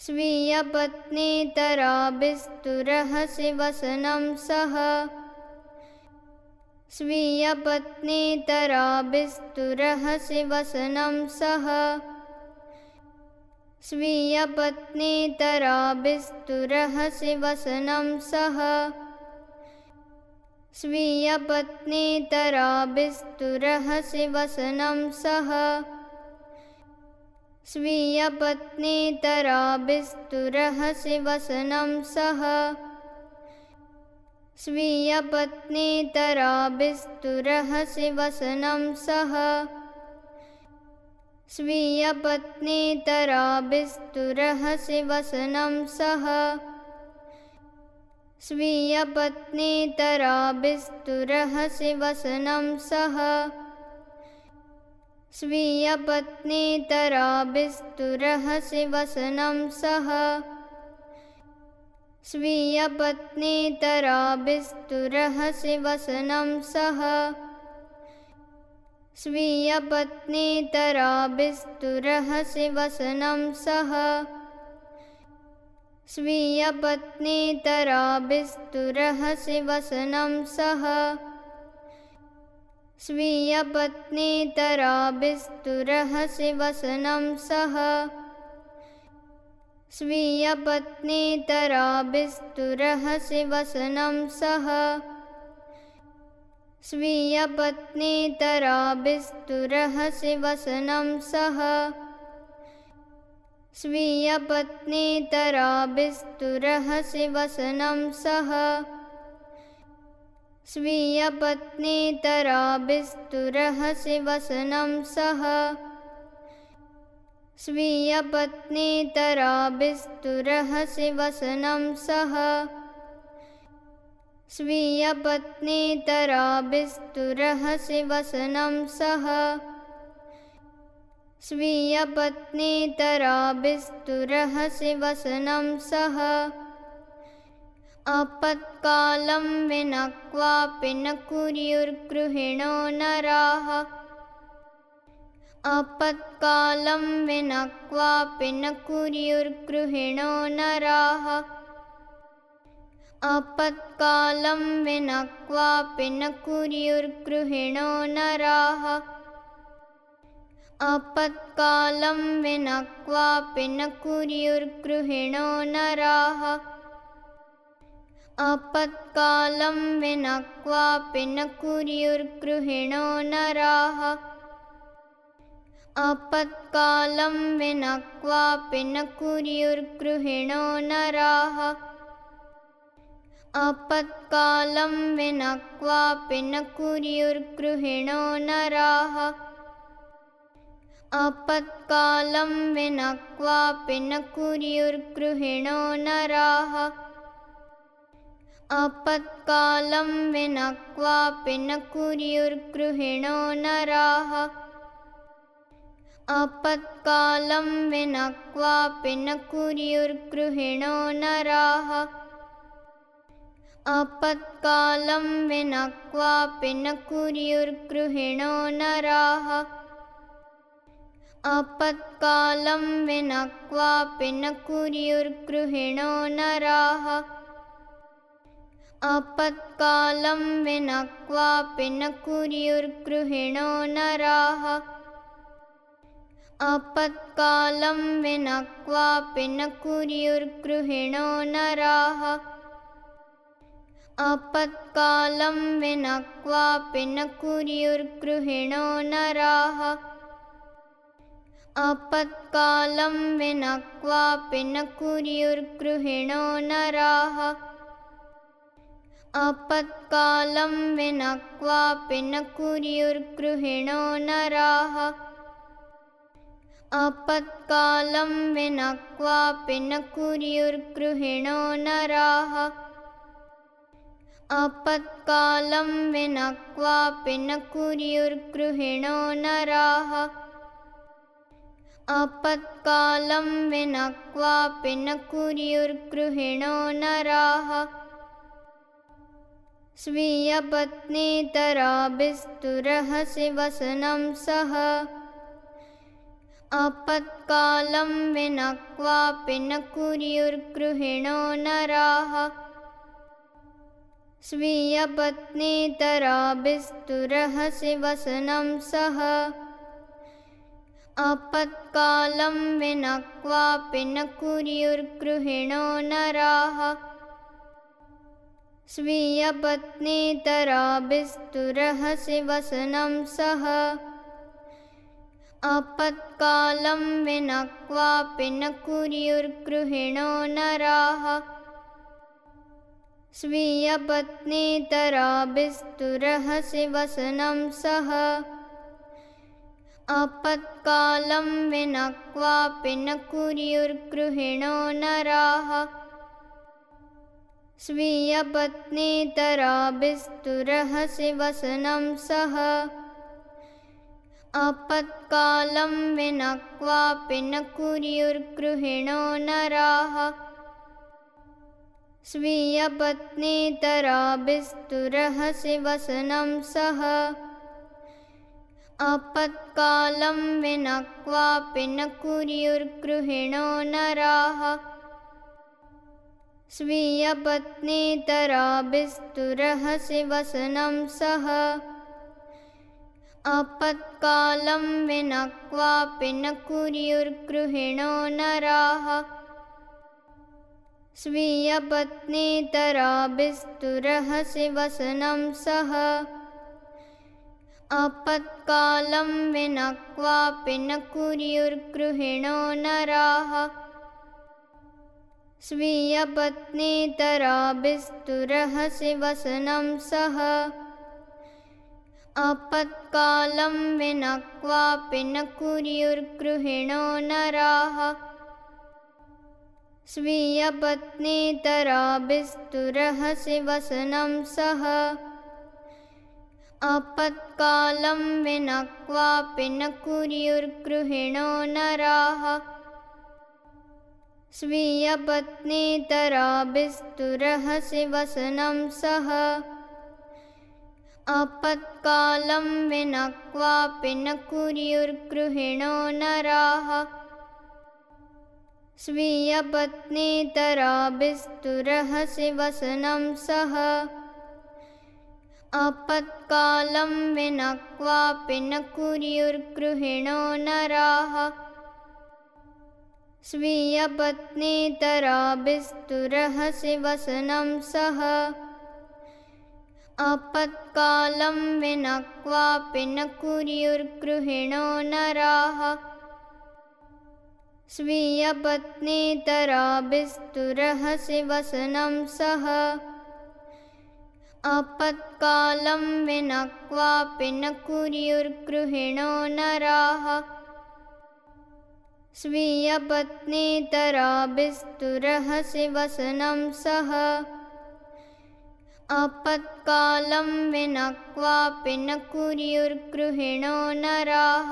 स्वीयपत्नीतराभिस्तुरहसि वसनं सह। स्वीयपत्नीतराभिस्तुरहसि वसनं सह। स्वीयपत्नीतराभिस्तुरहसि वसनं सह। स्वीयपत्नीतराभिस्तुरहसि वसनं सह स्वीयपत्नीतराभिस्तुरहसि वसनं सह। स्वीयपत्नीतराभिस्तुरहसि वसनं सह। स्वीयपत्नीतराभिस्तुरहसि वसनं सह। स्वीयपत्नीतराभिस्तुरहसि वसनं सह स्वीयपत्नीतराभिस्तुरहसि वसनं सह। स्वीयपत्नीतराभिस्तुरहसि वसनं सह। स्वीयपत्नीतराभिस्तुरहसि वसनं सह। स्वीयपत्नीतराभिस्तुरहसि वसनं सह स्वीयपत्नीतराभिस्तुरहसि वसनं सह। स्वीयपत्नीतराभिस्तुरहसि वसनं सह। स्वीयपत्नीतराभिस्तुरहसि वसनं सह। स्वीयपत्नीतराभिस्तुरहसि वसनं सह स्वीयपत्नीतराभिस्तुरहसि वसनं सह। स्वीयपत्नीतराभिस्तुरहसि वसनं सह। स्वीयपत्नीतराभिस्तुरहसि वसनं सह। स्वीयपत्नीतराभिस्तुरहसि वसनं सह आपत्कालं विना क्वापि न कुर्युर्गृहिणो नराः। आपत्कालं विना क्वापि न कुर्युर्गृहिणो नराः। आपत्कालं विना क्वापि न कुर्युर्गृहिणो नराः। आपत्कालं विना क्वापि न कुर्युर्गृहिणो नराः आपत्कालं विना क्वापि न कुर्युर्गृहिणो नराः। आपत्कालं विना क्वापि न कुर्युर्गृहिणो नराः। आपत्कालं विना क्वापि न कुर्युर्गृहिणो नराः। आपत्कालं विना क्वापि न कुर्युर्गृहिणो नराः आपत्कालं विना क्वापि न कुर्युर्गृहिणो नराः। आपत्कालं विना क्वापि न कुर्युर्गृहिणो नराः। आपत्कालं विना क्वापि न कुर्युर्गृहिणो नराः। आपत्कालं विना क्वापि न कुर्युर्गृहिणो नराः आपत्कालं विना क्वापि न कुर्युर्गृहिणो नराः। आपत्कालं विना क्वापि न कुर्युर्गृहिणो नराः। आपत्कालं विना क्वापि न कुर्युर्गृहिणो नराः। आपत्कालं विना क्वापि न कुर्युर्गृहिणो नराः आपत्कालं विना क्वापि न कुर्युर्गृहिणो नराः। आपत्कालं विना क्वापि न कुर्युर्गृहिणो नराः। आपत्कालं विना क्वापि न कुर्युर्गृहिणो नराः। आपत्कालं विना क्वापि न कुर्युर्गृहिणो नराः स्वीयपत्नीतराभिस्तुरहसि वसनं सह। आपत्कालं विनक्वापि न कुर्युर्गृहिणो नराः। स्वीयपत्नीतराभिस्तुरहसि वसनं सह। आपत्कालं विनक्वापि न कुर्युर्गृहिणो नराः स्वीयपत्नीतराभिस्तुरहसि वसनं सह। आपत्कालं विनक्वापि न कुर्युर्गृहिणो नराः। स्वीयपत्नीतराभिस्तुरहसि वसनं सह। आपत्कालं विनक्वापि न कुर्युर्गृहिणो नराः स्वीयपत्नीतराभिस्तुरहसि वसनं सह। आपत्कालं विनक्वापि न कुर्युर्गृहिणो नराः। स्वीयपत्नीतराभिस्तुरहसि वसनं सह। आपत्कालं विनक्वापि न कुर्युर्गृहिणो नराः स्वीयपत्नीतराभिस्तुरहसि वसनं सह। आपत्कालं विनक्वापि न कुर्युर्गृहिणो नराः स्वीयपत्नीतराभिस्तुरहसि वसनं सह। आपत्कालं विनक्वापि न कुर्युर्गृहिणो नराः स्वीयपत्नीतराभिस्तुरहसि वसनं सह। आपत्कालं विनक्वापि न कुर्युर्गृहिणो नराः स्वीयपत्नीतराभिस्तुरहसि वसनं सह। आपत्कालं विनक्वापि न कुर्युर्गृहिणो नराः स्वीयपत्नीतराभिस्तुरहसि वसनं सह। आपत्कालं विनक्वापि न कुर्युर्गृहिणो नराः। स्वीयपत्नीतराभिस्तुरहसि वसनं सह। आपत्कालं विनक्वापि न कुर्युर्गृहिणो नराः स्वीयपत्नीतराभिस्तुरहसि वसनं सह। आपत्कालं विनक्वापि न कुर्युर्गृहिणो नराः। स्वीयपत्नीतराभिस्तुरहसि वसनं सह। आपत्कालं विनक्वापि न कुर्युर्गृहिणो नराः स्वीयपत्नीतराभिस्तुरहसि वसनं सह। आपत्कालं विनक्वापि न कुर्युर्गृहिणो नराः